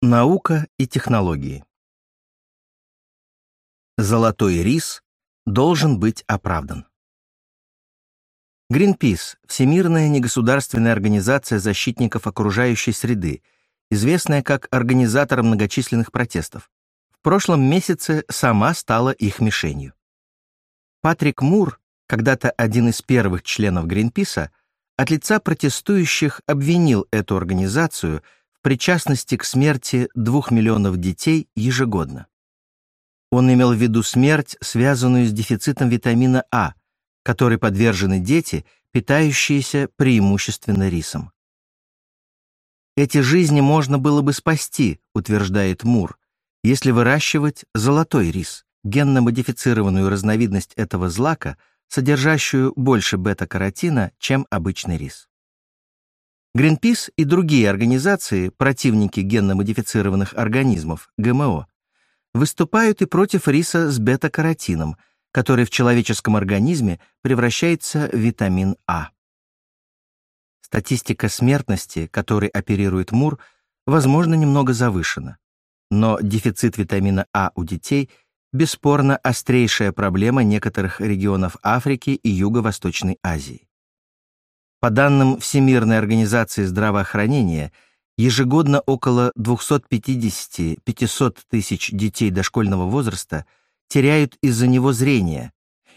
Наука и технологии. Золотой рис должен быть оправдан. Greenpeace – Всемирная негосударственная организация защитников окружающей среды, известная как организатор многочисленных протестов. В прошлом месяце сама стала их мишенью. Патрик Мур, когда-то один из первых членов Гринписа, от лица протестующих обвинил эту организацию причастности к смерти двух миллионов детей ежегодно. Он имел в виду смерть, связанную с дефицитом витамина А, которой подвержены дети, питающиеся преимущественно рисом. Эти жизни можно было бы спасти, утверждает Мур, если выращивать золотой рис, генно-модифицированную разновидность этого злака, содержащую больше бета-каротина, чем обычный рис. Greenpeace и другие организации, противники генно-модифицированных организмов, ГМО, выступают и против риса с бета-каротином, который в человеческом организме превращается в витамин А. Статистика смертности, которой оперирует Мур, возможно, немного завышена. Но дефицит витамина А у детей – бесспорно острейшая проблема некоторых регионов Африки и Юго-Восточной Азии. По данным Всемирной организации здравоохранения, ежегодно около 250-500 тысяч детей дошкольного возраста теряют из-за него зрение,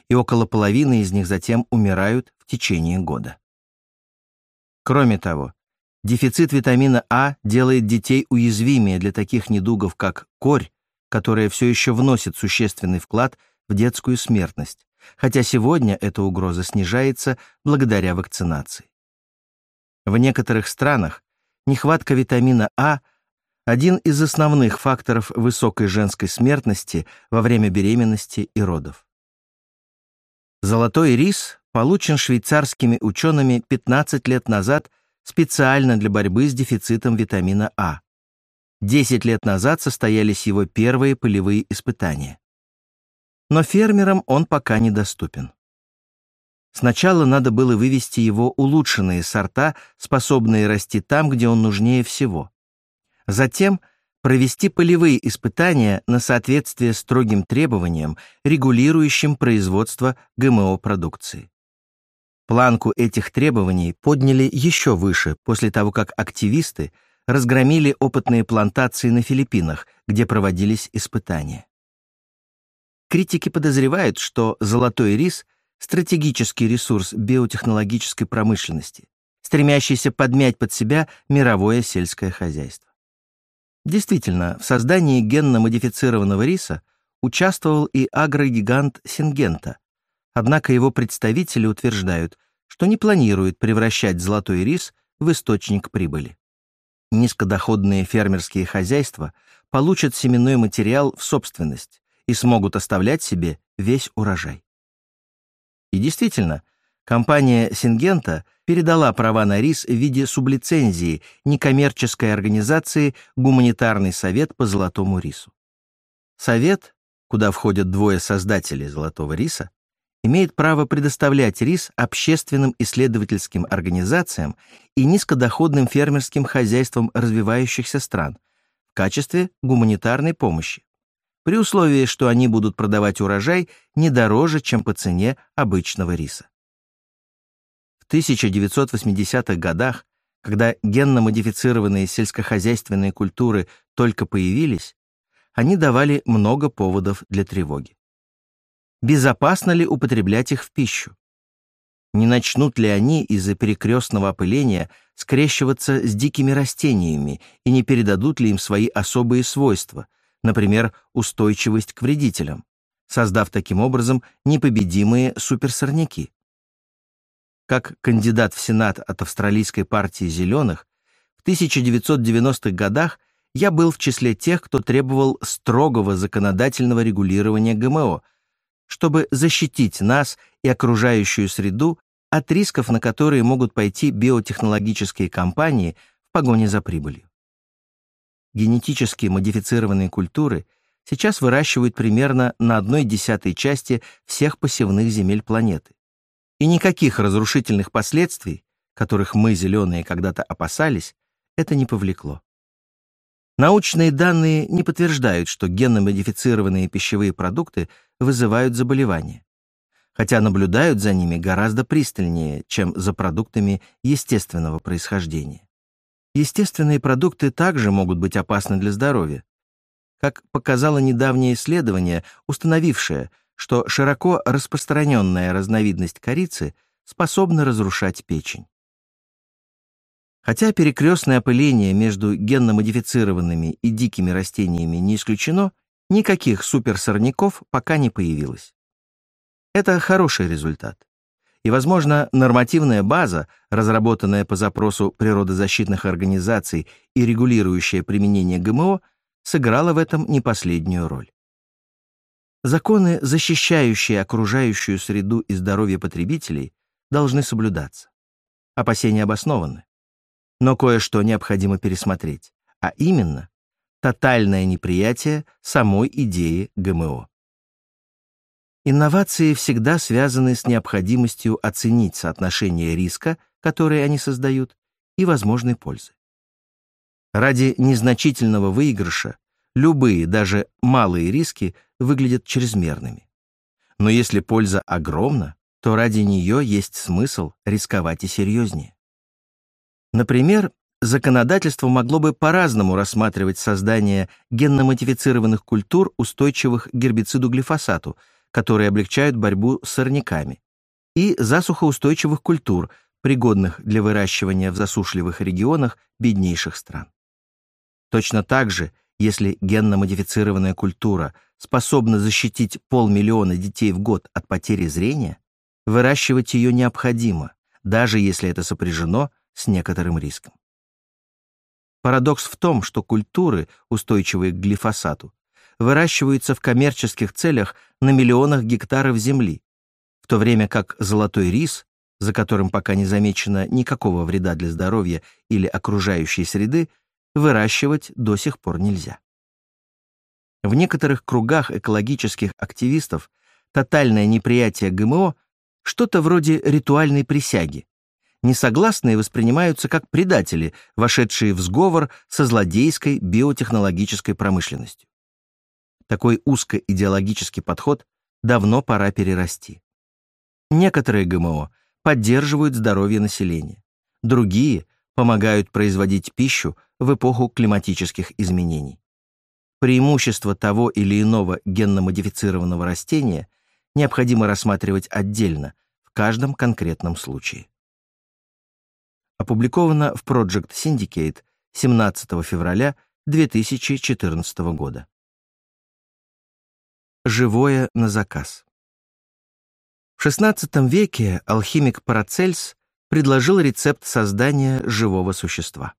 и около половины из них затем умирают в течение года. Кроме того, дефицит витамина А делает детей уязвимее для таких недугов, как корь, которая все еще вносит существенный вклад в детскую смертность, хотя сегодня эта угроза снижается благодаря вакцинации. В некоторых странах нехватка витамина А – один из основных факторов высокой женской смертности во время беременности и родов. Золотой рис получен швейцарскими учеными 15 лет назад специально для борьбы с дефицитом витамина А. Десять лет назад состоялись его первые полевые испытания. Но фермерам он пока недоступен. Сначала надо было вывести его улучшенные сорта, способные расти там, где он нужнее всего. Затем провести полевые испытания на соответствие строгим требованиям, регулирующим производство ГМО-продукции. Планку этих требований подняли еще выше после того, как активисты разгромили опытные плантации на Филиппинах, где проводились испытания. Критики подозревают, что золотой рис — стратегический ресурс биотехнологической промышленности, стремящийся подмять под себя мировое сельское хозяйство. Действительно, в создании генно-модифицированного риса участвовал и агрогигант Сингента, однако его представители утверждают, что не планирует превращать золотой рис в источник прибыли низкодоходные фермерские хозяйства получат семенной материал в собственность и смогут оставлять себе весь урожай. И действительно, компания Сингента передала права на рис в виде сублицензии некоммерческой организации «Гуманитарный совет по золотому рису». Совет, куда входят двое создателей золотого риса, имеет право предоставлять рис общественным исследовательским организациям и низкодоходным фермерским хозяйствам развивающихся стран в качестве гуманитарной помощи, при условии, что они будут продавать урожай не дороже, чем по цене обычного риса. В 1980-х годах, когда генно-модифицированные сельскохозяйственные культуры только появились, они давали много поводов для тревоги безопасно ли употреблять их в пищу. Не начнут ли они из-за перекрестного опыления скрещиваться с дикими растениями и не передадут ли им свои особые свойства, например, устойчивость к вредителям, создав таким образом непобедимые суперсорняки? Как кандидат в Сенат от австралийской партии «Зеленых», в 1990-х годах я был в числе тех, кто требовал строгого законодательного регулирования ГМО, чтобы защитить нас и окружающую среду от рисков, на которые могут пойти биотехнологические компании в погоне за прибылью. Генетически модифицированные культуры сейчас выращивают примерно на одной десятой части всех посевных земель планеты. И никаких разрушительных последствий, которых мы, зеленые, когда-то опасались, это не повлекло. Научные данные не подтверждают, что генно-модифицированные пищевые продукты вызывают заболевания, хотя наблюдают за ними гораздо пристальнее, чем за продуктами естественного происхождения. Естественные продукты также могут быть опасны для здоровья. Как показало недавнее исследование, установившее, что широко распространенная разновидность корицы способна разрушать печень. Хотя перекрестное опыление между генно-модифицированными и дикими растениями не исключено, никаких суперсорняков пока не появилось. Это хороший результат. И, возможно, нормативная база, разработанная по запросу природозащитных организаций и регулирующая применение ГМО, сыграла в этом не последнюю роль. Законы, защищающие окружающую среду и здоровье потребителей, должны соблюдаться. Опасения обоснованы. Но кое-что необходимо пересмотреть, а именно тотальное неприятие самой идеи ГМО. Инновации всегда связаны с необходимостью оценить соотношение риска, который они создают, и возможной пользы. Ради незначительного выигрыша любые, даже малые риски выглядят чрезмерными. Но если польза огромна, то ради нее есть смысл рисковать и серьезнее. Например, законодательство могло бы по-разному рассматривать создание генно-модифицированных культур, устойчивых к гербициду глифосату, которые облегчают борьбу с сорняками, и засухоустойчивых культур, пригодных для выращивания в засушливых регионах беднейших стран. Точно так же, если генно-модифицированная культура способна защитить полмиллиона детей в год от потери зрения, выращивать ее необходимо, даже если это сопряжено с некоторым риском. Парадокс в том, что культуры, устойчивые к глифосату, выращиваются в коммерческих целях на миллионах гектаров земли, в то время как золотой рис, за которым пока не замечено никакого вреда для здоровья или окружающей среды, выращивать до сих пор нельзя. В некоторых кругах экологических активистов тотальное неприятие ГМО — что-то вроде ритуальной присяги, несогласные воспринимаются как предатели, вошедшие в сговор со злодейской биотехнологической промышленностью. Такой узкоидеологический подход давно пора перерасти. Некоторые ГМО поддерживают здоровье населения, другие помогают производить пищу в эпоху климатических изменений. Преимущество того или иного генно-модифицированного растения необходимо рассматривать отдельно в каждом конкретном случае опубликовано в Project Syndicate 17 февраля 2014 года. Живое на заказ. В XVI веке алхимик Парацельс предложил рецепт создания живого существа.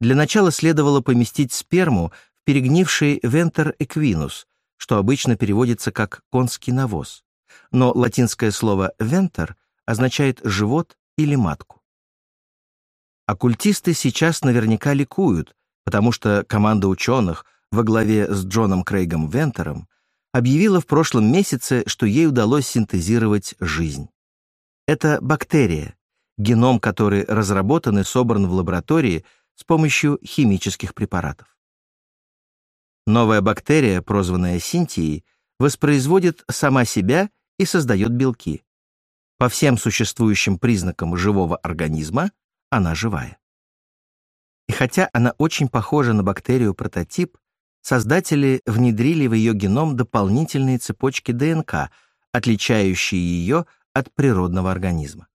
Для начала следовало поместить сперму в перегнивший вентер эквинус, что обычно переводится как конский навоз, но латинское слово «вентер» означает «живот» или «матку». Оккультисты сейчас наверняка ликуют, потому что команда ученых во главе с Джоном Крейгом Вентером объявила в прошлом месяце, что ей удалось синтезировать жизнь. Это бактерия, геном которой разработан и собран в лаборатории с помощью химических препаратов. Новая бактерия, прозванная синтией, воспроизводит сама себя и создает белки. По всем существующим признакам живого организма она живая. И хотя она очень похожа на бактерию-прототип, создатели внедрили в ее геном дополнительные цепочки ДНК, отличающие ее от природного организма.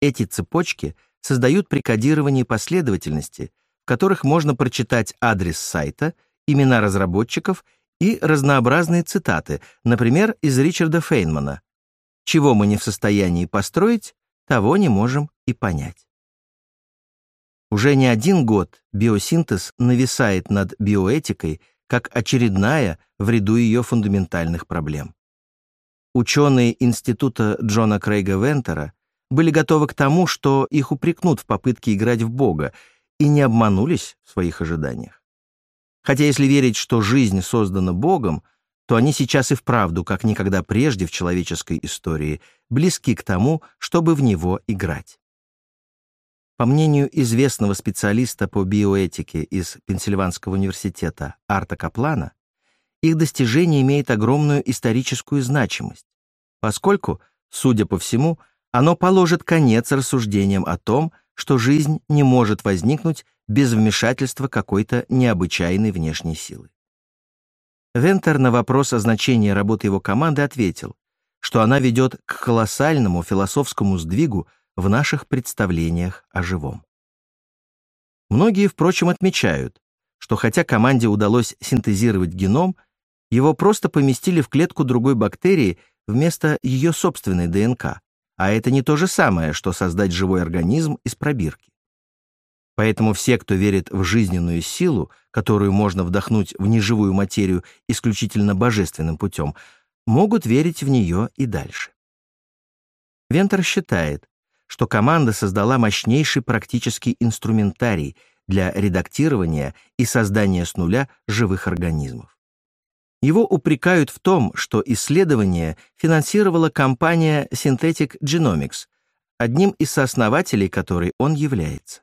Эти цепочки создают при кодировании последовательности, в которых можно прочитать адрес сайта, имена разработчиков и разнообразные цитаты, например, из Ричарда Фейнмана. «Чего мы не в состоянии построить, того не можем и понять». Уже не один год биосинтез нависает над биоэтикой как очередная в ряду ее фундаментальных проблем. Ученые Института Джона Крейга Вентера были готовы к тому, что их упрекнут в попытке играть в Бога, и не обманулись в своих ожиданиях. Хотя если верить, что жизнь создана Богом, то они сейчас и вправду, как никогда прежде в человеческой истории, близки к тому, чтобы в него играть. По мнению известного специалиста по биоэтике из Пенсильванского университета Арта Каплана, их достижение имеет огромную историческую значимость, поскольку, судя по всему, оно положит конец рассуждениям о том, что жизнь не может возникнуть без вмешательства какой-то необычайной внешней силы. Вентер на вопрос о значении работы его команды ответил, что она ведет к колоссальному философскому сдвигу в наших представлениях о живом. Многие, впрочем, отмечают, что хотя команде удалось синтезировать геном, его просто поместили в клетку другой бактерии вместо ее собственной ДНК, а это не то же самое, что создать живой организм из пробирки. Поэтому все, кто верит в жизненную силу, которую можно вдохнуть в неживую материю исключительно божественным путем, могут верить в нее и дальше. Вентер считает, что команда создала мощнейший практический инструментарий для редактирования и создания с нуля живых организмов. Его упрекают в том, что исследование финансировала компания Synthetic Genomics, одним из сооснователей которой он является.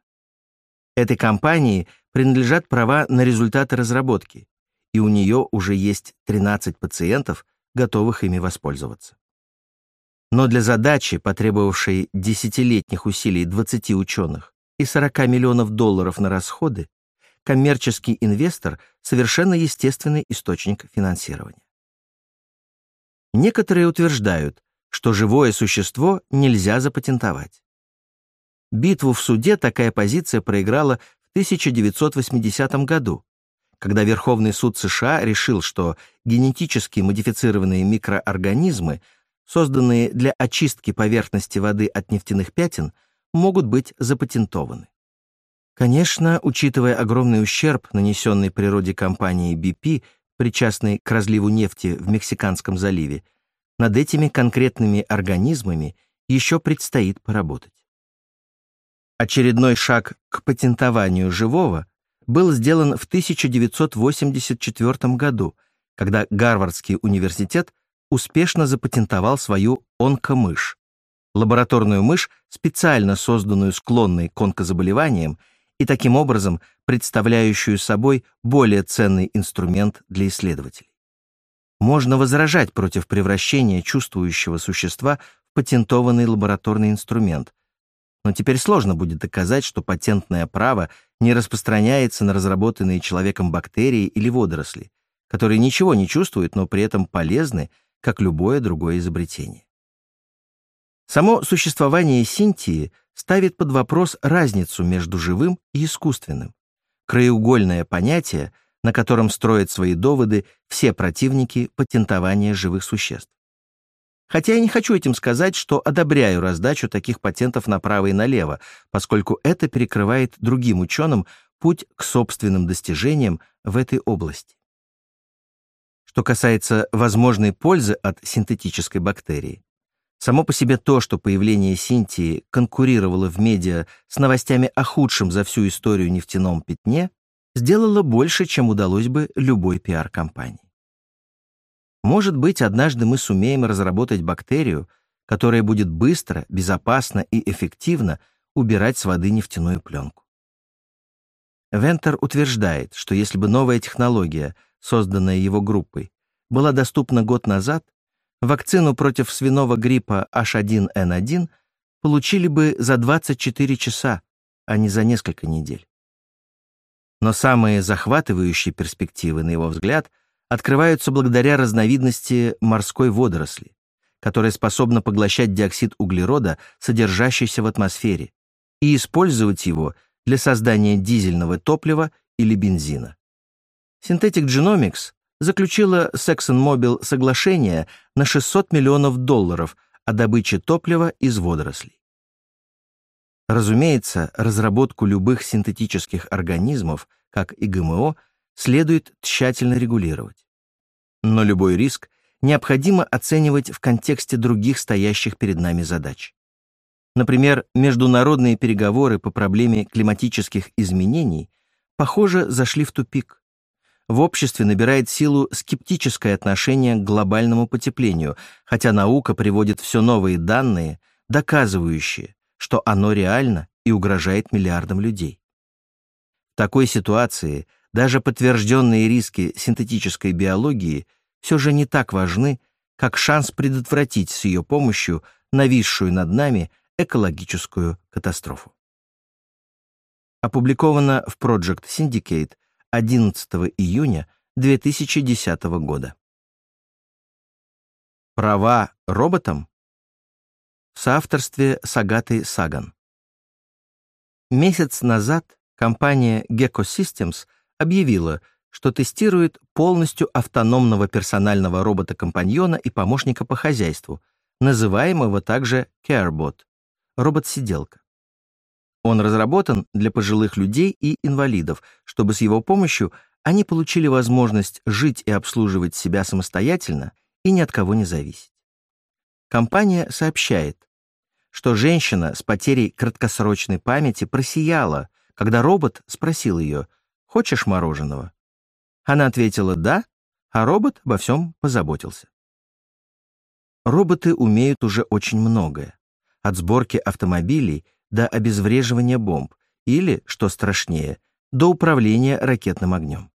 Этой компании принадлежат права на результаты разработки, и у нее уже есть 13 пациентов, готовых ими воспользоваться. Но для задачи, потребовавшей десятилетних усилий 20 ученых и 40 миллионов долларов на расходы, коммерческий инвестор — совершенно естественный источник финансирования. Некоторые утверждают, что живое существо нельзя запатентовать. Битву в суде такая позиция проиграла в 1980 году, когда Верховный суд США решил, что генетически модифицированные микроорганизмы — созданные для очистки поверхности воды от нефтяных пятен, могут быть запатентованы. Конечно, учитывая огромный ущерб, нанесенный природе компании BP, причастной к разливу нефти в Мексиканском заливе, над этими конкретными организмами еще предстоит поработать. Очередной шаг к патентованию живого был сделан в 1984 году, когда Гарвардский университет успешно запатентовал свою онкомышь, лабораторную мышь, специально созданную склонной к онкозаболеваниям и таким образом представляющую собой более ценный инструмент для исследователей. Можно возражать против превращения чувствующего существа в патентованный лабораторный инструмент, но теперь сложно будет доказать, что патентное право не распространяется на разработанные человеком бактерии или водоросли, которые ничего не чувствуют, но при этом полезны как любое другое изобретение. Само существование Синтии ставит под вопрос разницу между живым и искусственным, краеугольное понятие, на котором строят свои доводы все противники патентования живых существ. Хотя я не хочу этим сказать, что одобряю раздачу таких патентов направо и налево, поскольку это перекрывает другим ученым путь к собственным достижениям в этой области. Что касается возможной пользы от синтетической бактерии, само по себе то, что появление синтии конкурировало в медиа с новостями о худшем за всю историю нефтяном пятне, сделало больше, чем удалось бы любой пиар-компании. Может быть, однажды мы сумеем разработать бактерию, которая будет быстро, безопасно и эффективно убирать с воды нефтяную пленку. Вентер утверждает, что если бы новая технология — созданная его группой, была доступна год назад, вакцину против свиного гриппа H1N1 получили бы за 24 часа, а не за несколько недель. Но самые захватывающие перспективы, на его взгляд, открываются благодаря разновидности морской водоросли, которая способна поглощать диоксид углерода, содержащийся в атмосфере, и использовать его для создания дизельного топлива или бензина. Synthetic Genomics заключила с ExxonMobil соглашение на 600 миллионов долларов о добыче топлива из водорослей. Разумеется, разработку любых синтетических организмов, как и ГМО, следует тщательно регулировать. Но любой риск необходимо оценивать в контексте других стоящих перед нами задач. Например, международные переговоры по проблеме климатических изменений, похоже, зашли в тупик в обществе набирает силу скептическое отношение к глобальному потеплению, хотя наука приводит все новые данные, доказывающие, что оно реально и угрожает миллиардам людей. В такой ситуации даже подтвержденные риски синтетической биологии все же не так важны, как шанс предотвратить с ее помощью нависшую над нами экологическую катастрофу. Опубликовано в Project Syndicate 11 июня 2010 года. Права роботам в соавторстве с Агатой Саган. Месяц назад компания Gecko Systems объявила, что тестирует полностью автономного персонального робота-компаньона и помощника по хозяйству, называемого также CareBot, робот-сиделка. Он разработан для пожилых людей и инвалидов, чтобы с его помощью они получили возможность жить и обслуживать себя самостоятельно и ни от кого не зависеть. Компания сообщает, что женщина с потерей краткосрочной памяти просияла, когда робот спросил ее «Хочешь мороженого?». Она ответила «Да», а робот обо всем позаботился. Роботы умеют уже очень многое. От сборки автомобилей до обезвреживания бомб или, что страшнее, до управления ракетным огнем.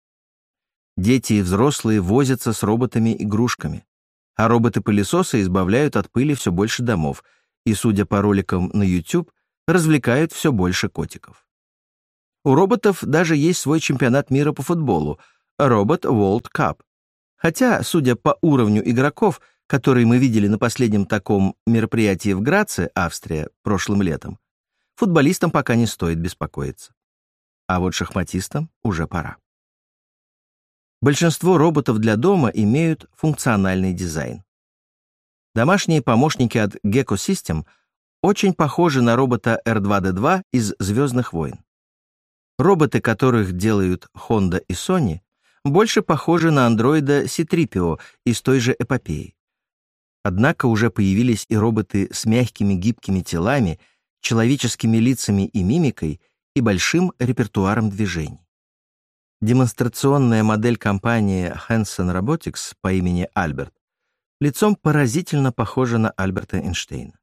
Дети и взрослые возятся с роботами-игрушками а роботы-пылесосы избавляют от пыли все больше домов и, судя по роликам на YouTube, развлекают все больше котиков. У роботов даже есть свой чемпионат мира по футболу — Робот World Cup. Хотя, судя по уровню игроков, которые мы видели на последнем таком мероприятии в Граце, Австрия, прошлым летом, футболистам пока не стоит беспокоиться. А вот шахматистам уже пора. Большинство роботов для дома имеют функциональный дизайн. Домашние помощники от Gecko System очень похожи на робота R2-D2 из «Звездных войн». Роботы, которых делают Honda и Sony, больше похожи на андроида C-3PO из той же эпопеи. Однако уже появились и роботы с мягкими гибкими телами, человеческими лицами и мимикой и большим репертуаром движений. Демонстрационная модель компании Hanson Robotics по имени Альберт лицом поразительно похожа на Альберта Эйнштейна.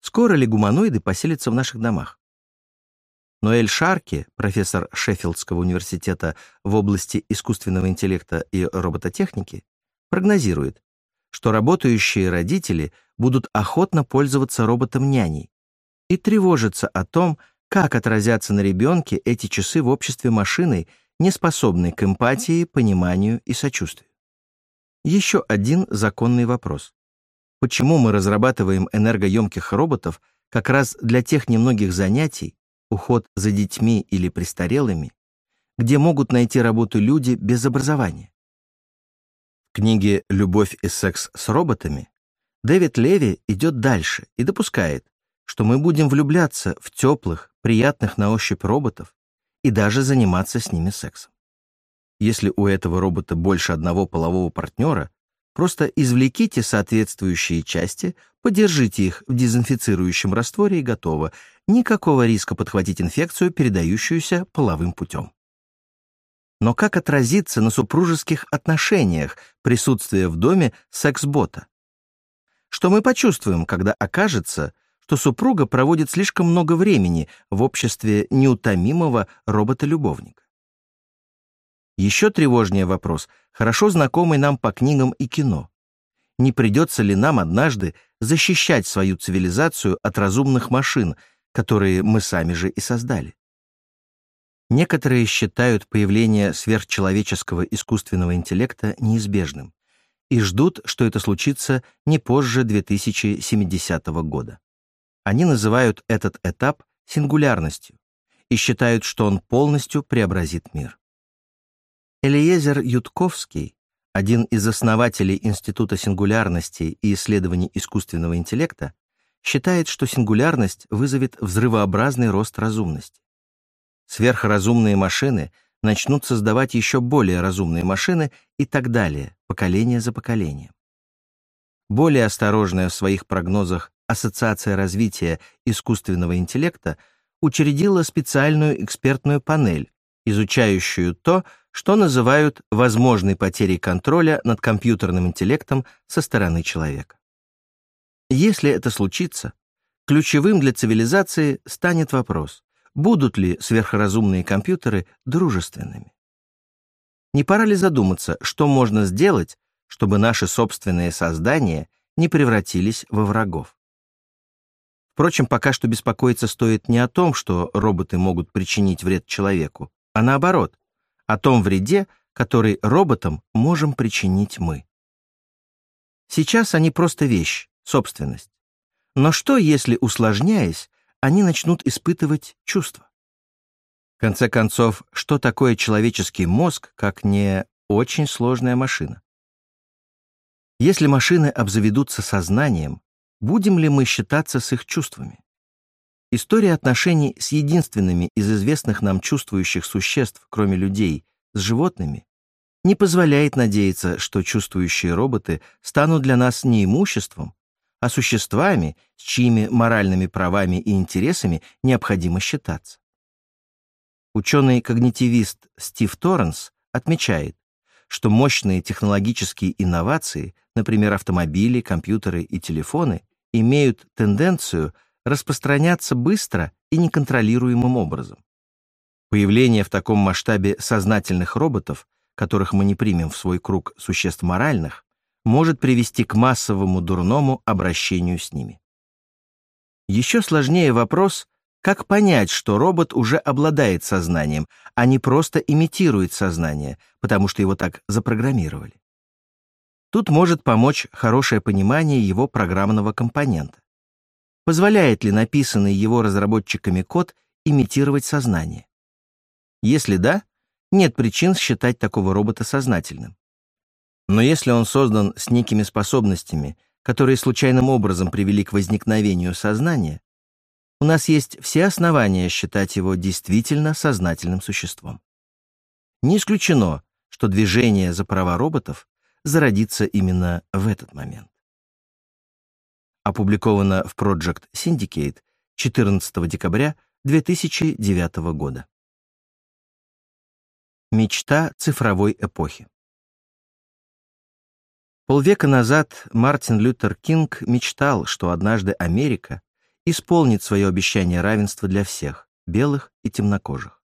Скоро ли гуманоиды поселятся в наших домах? Ноэль Шарки, профессор Шеффилдского университета в области искусственного интеллекта и робототехники, прогнозирует, что работающие родители будут охотно пользоваться роботом-няней и тревожатся о том, как отразятся на ребенке эти часы в обществе машины, не способной к эмпатии, пониманию и сочувствию? Еще один законный вопрос. Почему мы разрабатываем энергоемких роботов как раз для тех немногих занятий, уход за детьми или престарелыми, где могут найти работу люди без образования? В книге «Любовь и секс с роботами» Дэвид Леви идет дальше и допускает, что мы будем влюбляться в теплых, приятных на ощупь роботов и даже заниматься с ними сексом. Если у этого робота больше одного полового партнера, просто извлеките соответствующие части, подержите их в дезинфицирующем растворе и готово. Никакого риска подхватить инфекцию, передающуюся половым путем. Но как отразится на супружеских отношениях присутствие в доме секс-бота? Что мы почувствуем, когда окажется, что супруга проводит слишком много времени в обществе неутомимого робота-любовника. Еще тревожнее вопрос, хорошо знакомый нам по книгам и кино. Не придется ли нам однажды защищать свою цивилизацию от разумных машин, которые мы сами же и создали? Некоторые считают появление сверхчеловеческого искусственного интеллекта неизбежным и ждут, что это случится не позже 2070 года. Они называют этот этап сингулярностью и считают, что он полностью преобразит мир. Элиезер Ютковский, один из основателей Института сингулярности и исследований искусственного интеллекта, считает, что сингулярность вызовет взрывообразный рост разумности. Сверхразумные машины начнут создавать еще более разумные машины и так далее, поколение за поколением. Более осторожная в своих прогнозах Ассоциация развития искусственного интеллекта учредила специальную экспертную панель, изучающую то, что называют возможной потерей контроля над компьютерным интеллектом со стороны человека. Если это случится, ключевым для цивилизации станет вопрос, будут ли сверхразумные компьютеры дружественными. Не пора ли задуматься, что можно сделать, чтобы наши собственные создания не превратились во врагов? Впрочем, пока что беспокоиться стоит не о том, что роботы могут причинить вред человеку, а наоборот, о том вреде, который роботам можем причинить мы. Сейчас они просто вещь, собственность. Но что, если, усложняясь, они начнут испытывать чувства? В конце концов, что такое человеческий мозг, как не очень сложная машина? Если машины обзаведутся сознанием, будем ли мы считаться с их чувствами? История отношений с единственными из известных нам чувствующих существ, кроме людей, с животными, не позволяет надеяться, что чувствующие роботы станут для нас не имуществом, а существами, с чьими моральными правами и интересами необходимо считаться. Ученый-когнитивист Стив Торренс отмечает, что мощные технологические инновации, например, автомобили, компьютеры и телефоны, имеют тенденцию распространяться быстро и неконтролируемым образом. Появление в таком масштабе сознательных роботов, которых мы не примем в свой круг существ моральных, может привести к массовому дурному обращению с ними. Еще сложнее вопрос, как понять, что робот уже обладает сознанием, а не просто имитирует сознание, потому что его так запрограммировали. Тут может помочь хорошее понимание его программного компонента. Позволяет ли написанный его разработчиками код имитировать сознание? Если да, нет причин считать такого робота сознательным. Но если он создан с некими способностями, которые случайным образом привели к возникновению сознания, у нас есть все основания считать его действительно сознательным существом. Не исключено, что движение за права роботов зародится именно в этот момент. Опубликовано в Project Syndicate 14 декабря 2009 года. Мечта цифровой эпохи. Полвека назад Мартин Лютер Кинг мечтал, что однажды Америка исполнит свое обещание равенства для всех, белых и темнокожих.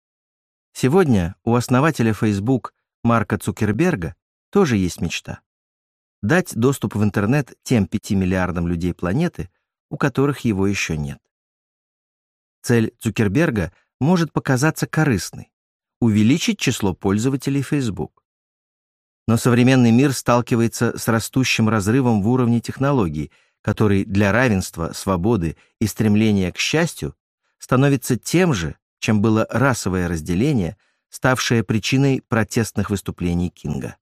Сегодня у основателя Facebook Марка Цукерберга тоже есть мечта. Дать доступ в интернет тем 5 миллиардам людей планеты, у которых его еще нет. Цель Цукерберга может показаться корыстной — увеличить число пользователей Facebook. Но современный мир сталкивается с растущим разрывом в уровне технологий, который для равенства, свободы и стремления к счастью становится тем же, чем было расовое разделение, ставшее причиной протестных выступлений Кинга.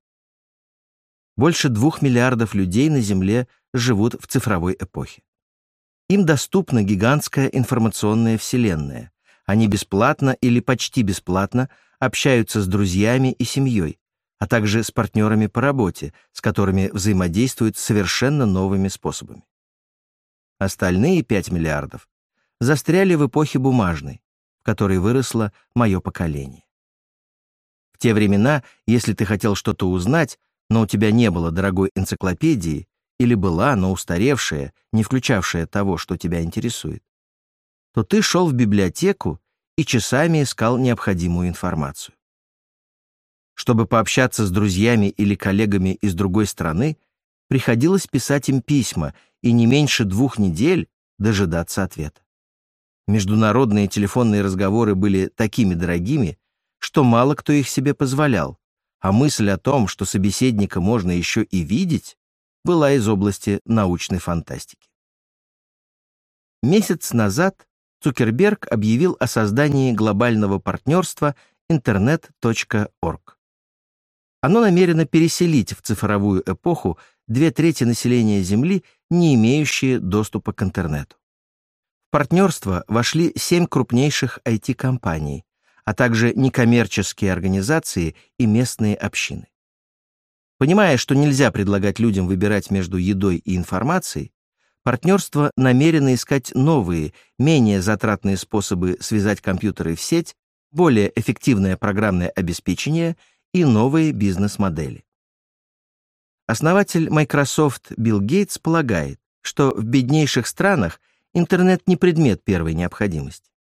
Больше двух миллиардов людей на Земле живут в цифровой эпохе. Им доступна гигантская информационная вселенная. Они бесплатно или почти бесплатно общаются с друзьями и семьей, а также с партнерами по работе, с которыми взаимодействуют совершенно новыми способами. Остальные 5 миллиардов застряли в эпохе бумажной, в которой выросло мое поколение. В те времена, если ты хотел что-то узнать, но у тебя не было дорогой энциклопедии, или была, но устаревшая, не включавшая того, что тебя интересует, то ты шел в библиотеку и часами искал необходимую информацию. Чтобы пообщаться с друзьями или коллегами из другой страны, приходилось писать им письма и не меньше двух недель дожидаться ответа. Международные телефонные разговоры были такими дорогими, что мало кто их себе позволял, а мысль о том, что собеседника можно еще и видеть, была из области научной фантастики. Месяц назад Цукерберг объявил о создании глобального партнерства internet.org. Оно намерено переселить в цифровую эпоху две трети населения Земли, не имеющие доступа к интернету. В партнерство вошли семь крупнейших IT-компаний, а также некоммерческие организации и местные общины. Понимая, что нельзя предлагать людям выбирать между едой и информацией, партнерство намерено искать новые, менее затратные способы связать компьютеры в сеть, более эффективное программное обеспечение — и новые бизнес-модели. Основатель Microsoft Билл Гейтс полагает, что в беднейших странах интернет не предмет первой необходимости.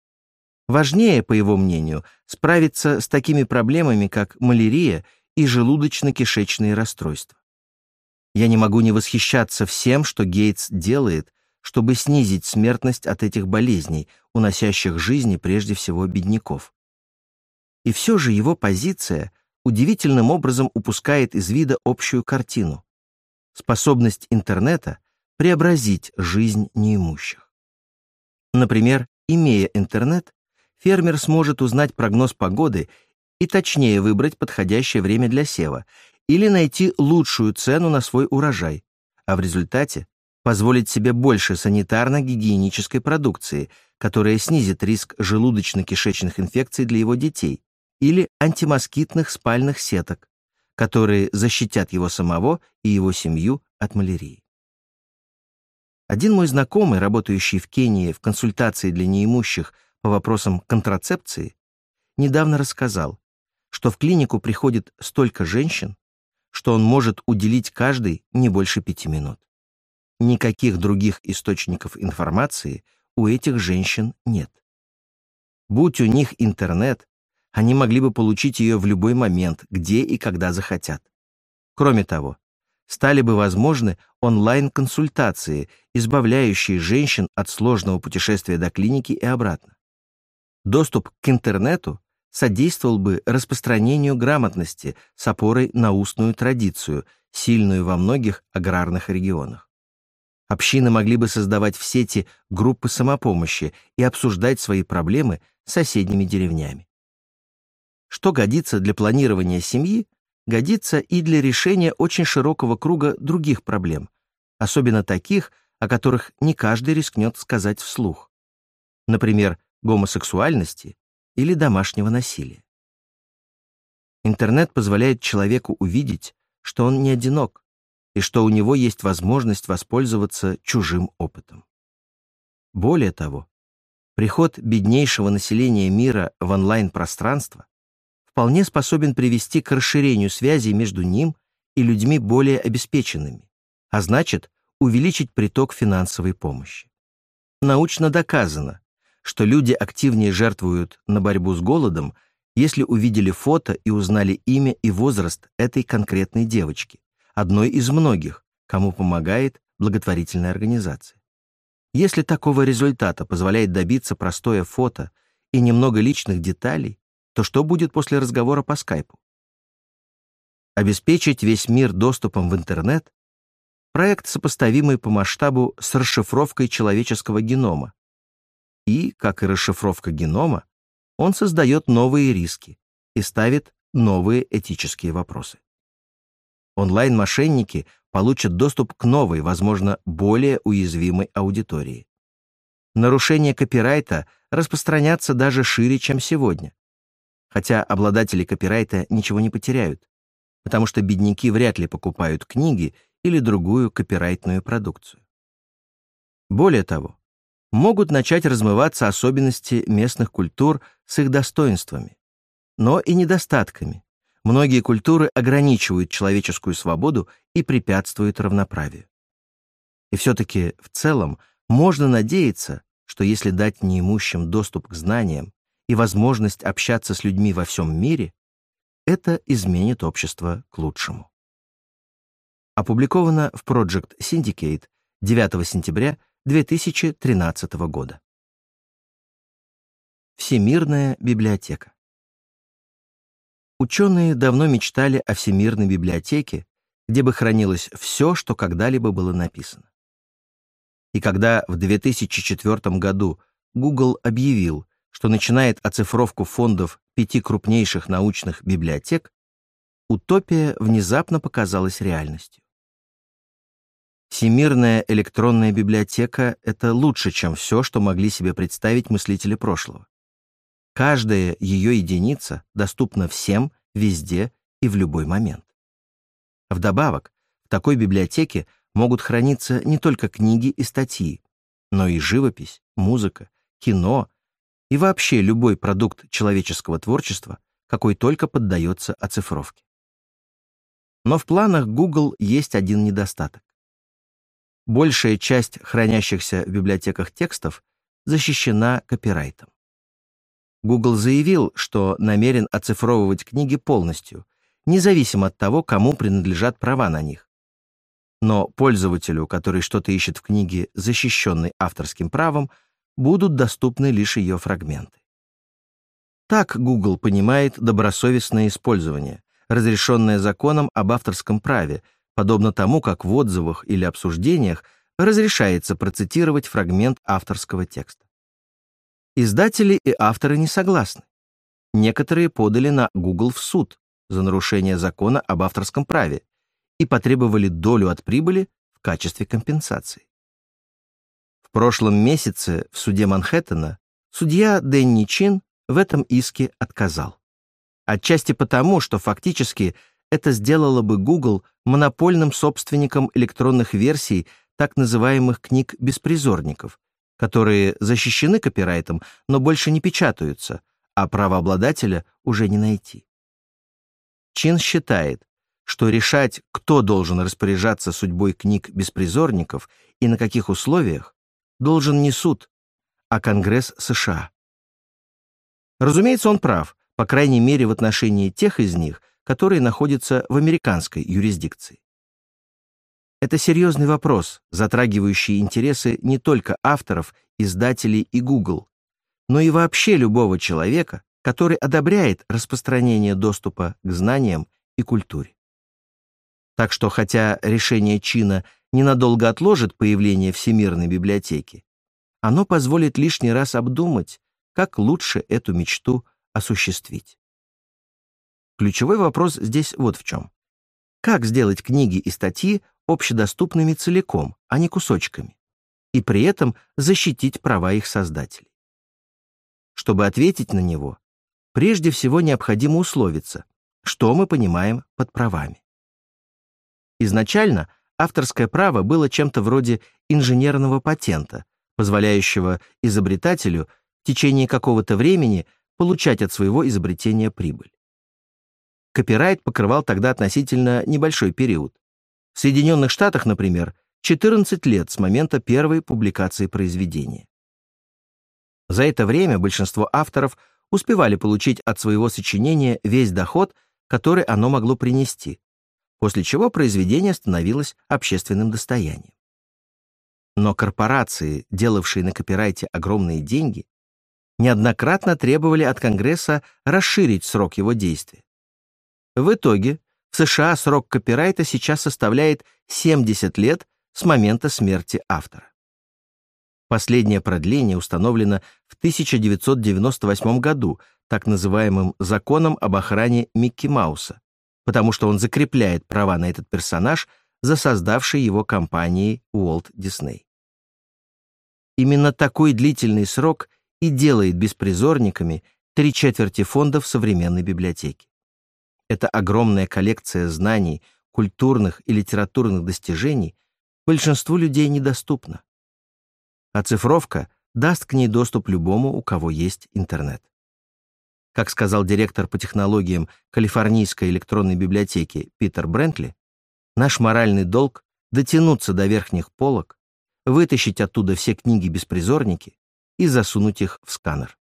Важнее, по его мнению, справиться с такими проблемами, как малярия и желудочно-кишечные расстройства. Я не могу не восхищаться всем, что Гейтс делает, чтобы снизить смертность от этих болезней, уносящих жизни прежде всего бедняков. И все же его позиция удивительным образом упускает из вида общую картину. Способность интернета преобразить жизнь неимущих. Например, имея интернет, фермер сможет узнать прогноз погоды и точнее выбрать подходящее время для сева или найти лучшую цену на свой урожай, а в результате позволить себе больше санитарно-гигиенической продукции, которая снизит риск желудочно-кишечных инфекций для его детей, или антимоскитных спальных сеток, которые защитят его самого и его семью от малярии. Один мой знакомый, работающий в Кении в консультации для неимущих вопросам контрацепции, недавно рассказал, что в клинику приходит столько женщин, что он может уделить каждой не больше пяти минут. Никаких других источников информации у этих женщин нет. Будь у них интернет, они могли бы получить ее в любой момент, где и когда захотят. Кроме того, стали бы возможны онлайн-консультации, избавляющие женщин от сложного путешествия до клиники и обратно. Доступ к интернету содействовал бы распространению грамотности с опорой на устную традицию, сильную во многих аграрных регионах. Общины могли бы создавать в сети группы самопомощи и обсуждать свои проблемы с соседними деревнями. Что годится для планирования семьи, годится и для решения очень широкого круга других проблем, особенно таких, о которых не каждый рискнет сказать вслух. Например, гомосексуальности или домашнего насилия. Интернет позволяет человеку увидеть, что он не одинок и что у него есть возможность воспользоваться чужим опытом. Более того, приход беднейшего населения мира в онлайн-пространство вполне способен привести к расширению связей между ним и людьми более обеспеченными, а значит, увеличить приток финансовой помощи. Научно доказано, что люди активнее жертвуют на борьбу с голодом, если увидели фото и узнали имя и возраст этой конкретной девочки, одной из многих, кому помогает благотворительная организация. Если такого результата позволяет добиться простое фото и немного личных деталей, то что будет после разговора по скайпу? Обеспечить весь мир доступом в интернет — проект, сопоставимый по масштабу с расшифровкой человеческого генома, и, как и расшифровка генома, он создает новые риски и ставит новые этические вопросы. Онлайн-мошенники получат доступ к новой, возможно, более уязвимой аудитории. Нарушения копирайта распространятся даже шире, чем сегодня. Хотя обладатели копирайта ничего не потеряют, потому что бедняки вряд ли покупают книги или другую копирайтную продукцию. Более того, могут начать размываться особенности местных культур с их достоинствами, но и недостатками. Многие культуры ограничивают человеческую свободу и препятствуют равноправию. И все-таки в целом можно надеяться, что если дать неимущим доступ к знаниям и возможность общаться с людьми во всем мире, это изменит общество к лучшему. Опубликовано в Project Syndicate 9 сентября 2013 года. Всемирная библиотека. Ученые давно мечтали о Всемирной библиотеке, где бы хранилось все, что когда-либо было написано. И когда в 2004 году Google объявил, что начинает оцифровку фондов пяти крупнейших научных библиотек, утопия внезапно показалась реальностью. Всемирная электронная библиотека — это лучше, чем все, что могли себе представить мыслители прошлого. Каждая ее единица доступна всем, везде и в любой момент. Вдобавок, в такой библиотеке могут храниться не только книги и статьи, но и живопись, музыка, кино и вообще любой продукт человеческого творчества, какой только поддается оцифровке. Но в планах Google есть один недостаток. Большая часть хранящихся в библиотеках текстов защищена копирайтом. Google заявил, что намерен оцифровывать книги полностью, независимо от того, кому принадлежат права на них. Но пользователю, который что-то ищет в книге, защищенной авторским правом, будут доступны лишь ее фрагменты. Так Google понимает добросовестное использование, разрешенное законом об авторском праве, подобно тому, как в отзывах или обсуждениях разрешается процитировать фрагмент авторского текста. Издатели и авторы не согласны. Некоторые подали на Google в суд за нарушение закона об авторском праве и потребовали долю от прибыли в качестве компенсации. В прошлом месяце в суде Манхэттена судья Дэнни Чин в этом иске отказал. Отчасти потому, что фактически это сделало бы Google монопольным собственником электронных версий так называемых книг-беспризорников, которые защищены копирайтом, но больше не печатаются, а правообладателя уже не найти. Чин считает, что решать, кто должен распоряжаться судьбой книг беспризорников и на каких условиях, должен не суд, а Конгресс США. Разумеется, он прав, по крайней мере в отношении тех из них, которые находятся в американской юрисдикции. Это серьезный вопрос, затрагивающий интересы не только авторов, издателей и Google, но и вообще любого человека, который одобряет распространение доступа к знаниям и культуре. Так что, хотя решение Чина ненадолго отложит появление Всемирной библиотеки, оно позволит лишний раз обдумать, как лучше эту мечту осуществить. Ключевой вопрос здесь вот в чем. Как сделать книги и статьи общедоступными целиком, а не кусочками, и при этом защитить права их создателей? Чтобы ответить на него, прежде всего необходимо условиться, что мы понимаем под правами. Изначально авторское право было чем-то вроде инженерного патента, позволяющего изобретателю в течение какого-то времени получать от своего изобретения прибыль. Копирайт покрывал тогда относительно небольшой период. В Соединенных Штатах, например, 14 лет с момента первой публикации произведения. За это время большинство авторов успевали получить от своего сочинения весь доход, который оно могло принести, после чего произведение становилось общественным достоянием. Но корпорации, делавшие на копирайте огромные деньги, неоднократно требовали от Конгресса расширить срок его действия. В итоге в США срок копирайта сейчас составляет 70 лет с момента смерти автора. Последнее продление установлено в 1998 году так называемым законом об охране Микки Мауса, потому что он закрепляет права на этот персонаж за создавшей его компанией Уолт Дисней. Именно такой длительный срок и делает беспризорниками три четверти фондов современной библиотеки. Это огромная коллекция знаний, культурных и литературных достижений большинству людей недоступна. Оцифровка даст к ней доступ любому, у кого есть интернет. Как сказал директор по технологиям Калифорнийской электронной библиотеки Питер Брентли, наш моральный долг — дотянуться до верхних полок, вытащить оттуда все книги-беспризорники и засунуть их в сканер.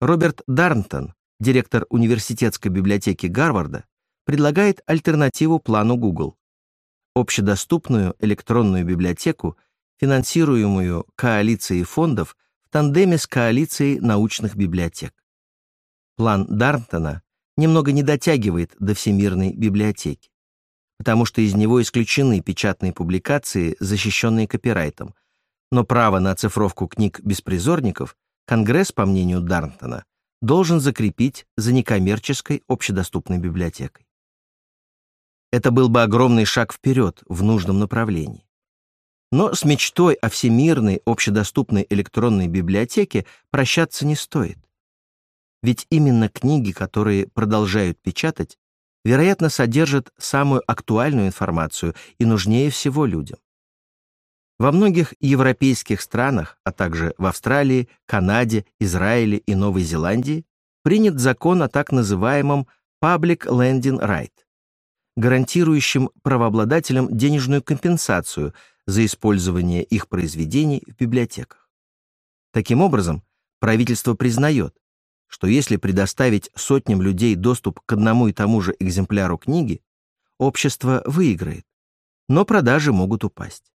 Роберт Дарнтон, директор университетской библиотеки Гарварда, предлагает альтернативу плану Google — общедоступную электронную библиотеку, финансируемую коалицией фондов в тандеме с коалицией научных библиотек. План Дарнтона немного не дотягивает до Всемирной библиотеки, потому что из него исключены печатные публикации, защищенные копирайтом, но право на оцифровку книг беспризорников Конгресс, по мнению Дарнтона, должен закрепить за некоммерческой общедоступной библиотекой. Это был бы огромный шаг вперед в нужном направлении. Но с мечтой о всемирной общедоступной электронной библиотеке прощаться не стоит. Ведь именно книги, которые продолжают печатать, вероятно, содержат самую актуальную информацию и нужнее всего людям. Во многих европейских странах, а также в Австралии, Канаде, Израиле и Новой Зеландии принят закон о так называемом Public Lending Right, гарантирующем правообладателям денежную компенсацию за использование их произведений в библиотеках. Таким образом, правительство признает, что если предоставить сотням людей доступ к одному и тому же экземпляру книги, общество выиграет, но продажи могут упасть.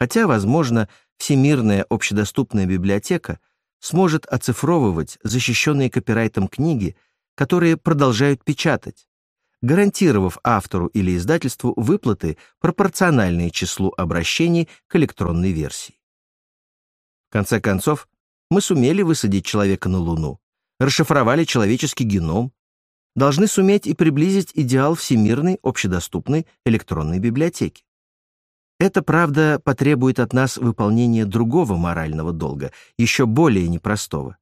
Хотя, возможно, Всемирная общедоступная библиотека сможет оцифровывать защищенные копирайтом книги, которые продолжают печатать, гарантировав автору или издательству выплаты, пропорциональные числу обращений к электронной версии. В конце концов, мы сумели высадить человека на Луну, расшифровали человеческий геном, должны суметь и приблизить идеал всемирной общедоступной электронной библиотеки. Это, правда, потребует от нас выполнения другого морального долга, еще более непростого.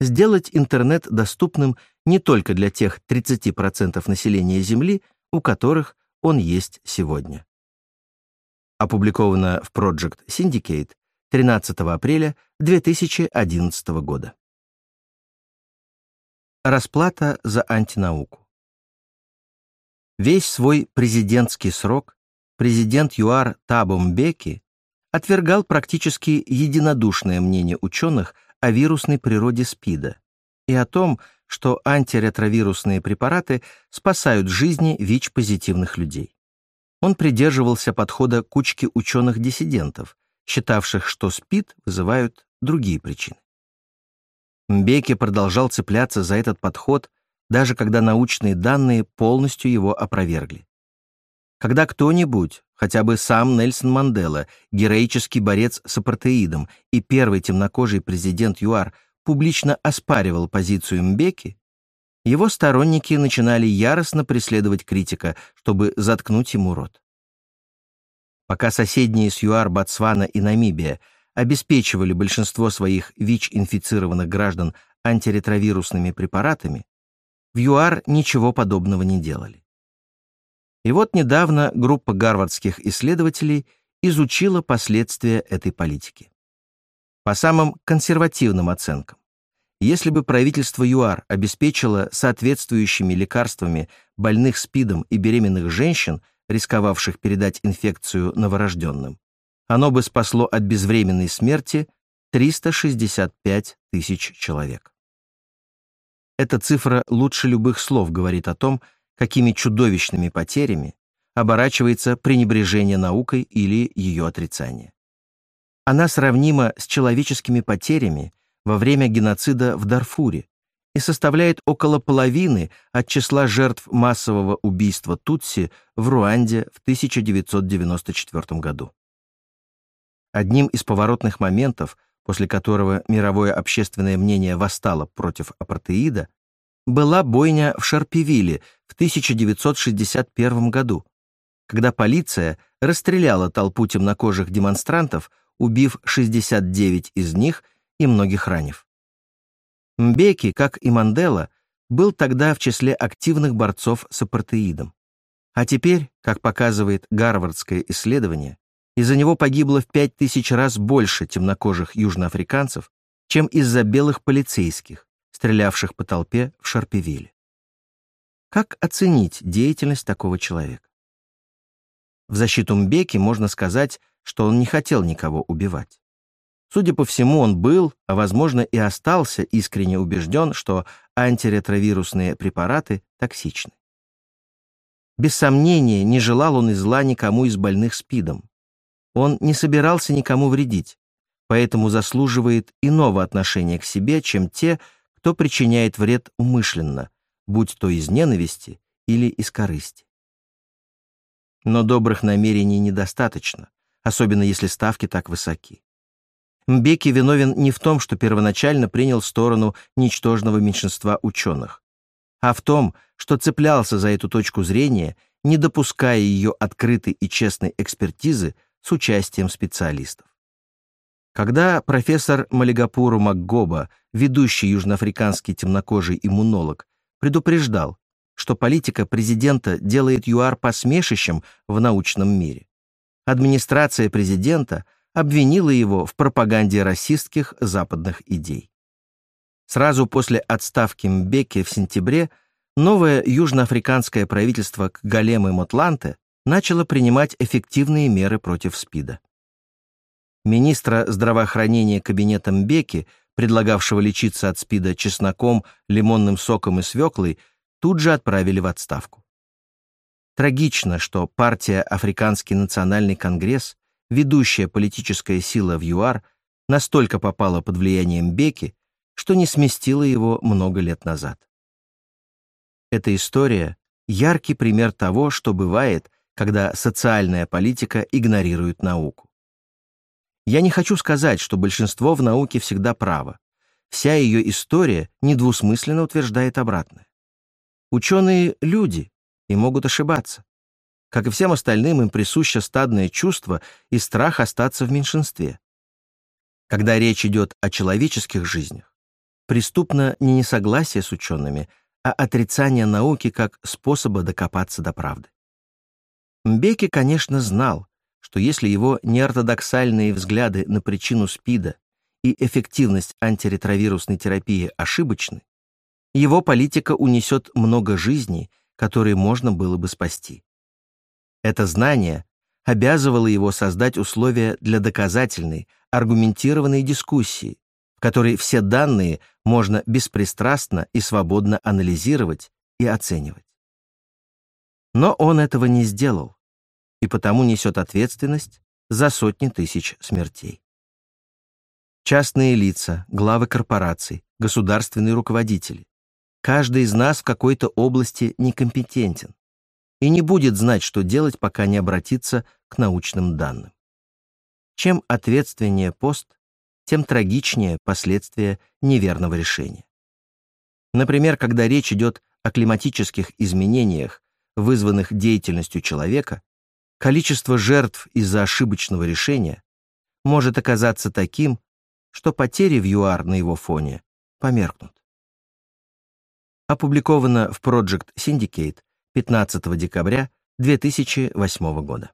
Сделать интернет доступным не только для тех 30% населения Земли, у которых он есть сегодня. Опубликовано в Project Syndicate 13 апреля 2011 года. Расплата за антинауку. Весь свой президентский срок президент ЮАР Табо Мбеки отвергал практически единодушное мнение ученых о вирусной природе СПИДа и о том, что антиретровирусные препараты спасают жизни ВИЧ-позитивных людей. Он придерживался подхода кучки ученых-диссидентов, считавших, что СПИД вызывают другие причины. Мбеки продолжал цепляться за этот подход, даже когда научные данные полностью его опровергли. Когда кто-нибудь, хотя бы сам Нельсон Мандела, героический борец с апартеидом и первый темнокожий президент ЮАР, публично оспаривал позицию Мбеки, его сторонники начинали яростно преследовать критика, чтобы заткнуть ему рот. Пока соседние с ЮАР Ботсвана и Намибия обеспечивали большинство своих ВИЧ-инфицированных граждан антиретровирусными препаратами, в ЮАР ничего подобного не делали. И вот недавно группа гарвардских исследователей изучила последствия этой политики. По самым консервативным оценкам, если бы правительство ЮАР обеспечило соответствующими лекарствами больных СПИДом и беременных женщин, рисковавших передать инфекцию новорожденным, оно бы спасло от безвременной смерти 365 тысяч человек. Эта цифра лучше любых слов говорит о том, какими чудовищными потерями оборачивается пренебрежение наукой или ее отрицание. Она сравнима с человеческими потерями во время геноцида в Дарфуре и составляет около половины от числа жертв массового убийства Тутси в Руанде в 1994 году. Одним из поворотных моментов, после которого мировое общественное мнение восстало против апартеида, была бойня в Шарпевиле в 1961 году, когда полиция расстреляла толпу темнокожих демонстрантов, убив 69 из них и многих ранив. Мбеки, как и Мандела, был тогда в числе активных борцов с апартеидом. А теперь, как показывает гарвардское исследование, из-за него погибло в 5000 раз больше темнокожих южноафриканцев, чем из-за белых полицейских, стрелявших по толпе в Шарпевиле. Как оценить деятельность такого человека? В защиту Мбеки можно сказать, что он не хотел никого убивать. Судя по всему, он был, а возможно и остался искренне убежден, что антиретровирусные препараты токсичны. Без сомнения, не желал он и зла никому из больных СПИДом. Он не собирался никому вредить, поэтому заслуживает иного отношения к себе, чем те, кто причиняет вред умышленно, будь то из ненависти или из корысти. Но добрых намерений недостаточно, особенно если ставки так высоки. Мбеки виновен не в том, что первоначально принял сторону ничтожного меньшинства ученых, а в том, что цеплялся за эту точку зрения, не допуская ее открытой и честной экспертизы с участием специалистов. Когда профессор Малигапуру Макгоба, ведущий южноафриканский темнокожий иммунолог, предупреждал, что политика президента делает ЮАР посмешищем в научном мире, администрация президента обвинила его в пропаганде расистских западных идей. Сразу после отставки Мбеки в сентябре новое южноафриканское правительство Кгалемы Мотланте начало принимать эффективные меры против СПИДа. Министра здравоохранения кабинетом Беки, предлагавшего лечиться от СПИДа чесноком, лимонным соком и свеклой, тут же отправили в отставку. Трагично, что партия Африканский национальный конгресс, ведущая политическая сила в ЮАР, настолько попала под влиянием Беки, что не сместила его много лет назад. Эта история — яркий пример того, что бывает, когда социальная политика игнорирует науку. Я не хочу сказать, что большинство в науке всегда право. Вся ее история недвусмысленно утверждает обратное. Ученые — люди и могут ошибаться. Как и всем остальным, им присуще стадное чувство и страх остаться в меньшинстве. Когда речь идет о человеческих жизнях, преступно не несогласие с учеными, а отрицание науки как способа докопаться до правды. Мбеки, конечно, знал, что если его неортодоксальные взгляды на причину СПИДа и эффективность антиретровирусной терапии ошибочны, его политика унесет много жизней, которые можно было бы спасти. Это знание обязывало его создать условия для доказательной, аргументированной дискуссии, в которой все данные можно беспристрастно и свободно анализировать и оценивать. Но он этого не сделал, и потому несет ответственность за сотни тысяч смертей. Частные лица, главы корпораций, государственные руководители. Каждый из нас в какой-то области некомпетентен и не будет знать, что делать, пока не обратится к научным данным. Чем ответственнее пост, тем трагичнее последствия неверного решения. Например, когда речь идет о климатических изменениях, вызванных деятельностью человека, количество жертв из-за ошибочного решения может оказаться таким, что потери в ЮАР на его фоне померкнут. Опубликовано в Project Syndicate 15 декабря 2008 года.